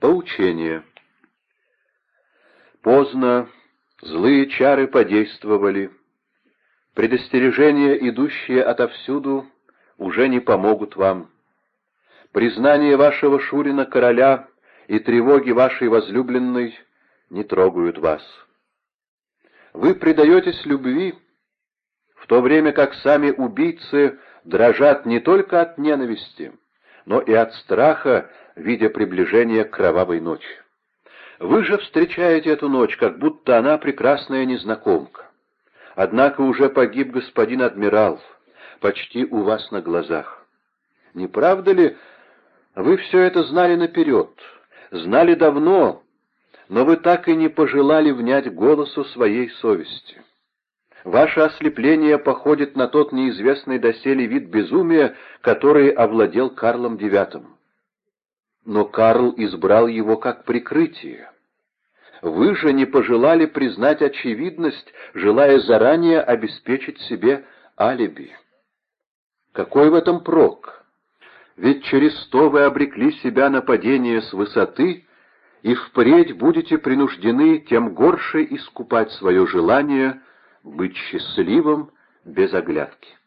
Поучение. Поздно злые чары подействовали. Предостережения, идущие отовсюду, уже не помогут вам. Признание вашего Шурина короля и тревоги вашей возлюбленной не трогают вас. Вы предаетесь любви, в то время как сами убийцы дрожат не только от ненависти, но и от страха, видя приближение кровавой ночи. Вы же встречаете эту ночь, как будто она прекрасная незнакомка. Однако уже погиб господин адмирал, почти у вас на глазах. Не правда ли, вы все это знали наперед, знали давно, но вы так и не пожелали внять голосу своей совести. Ваше ослепление походит на тот неизвестный доселе вид безумия, который овладел Карлом IX. Но Карл избрал его как прикрытие. Вы же не пожелали признать очевидность, желая заранее обеспечить себе алиби. Какой в этом прок? Ведь через сто вы обрекли себя на падение с высоты, и впредь будете принуждены тем горше искупать свое желание быть счастливым без оглядки.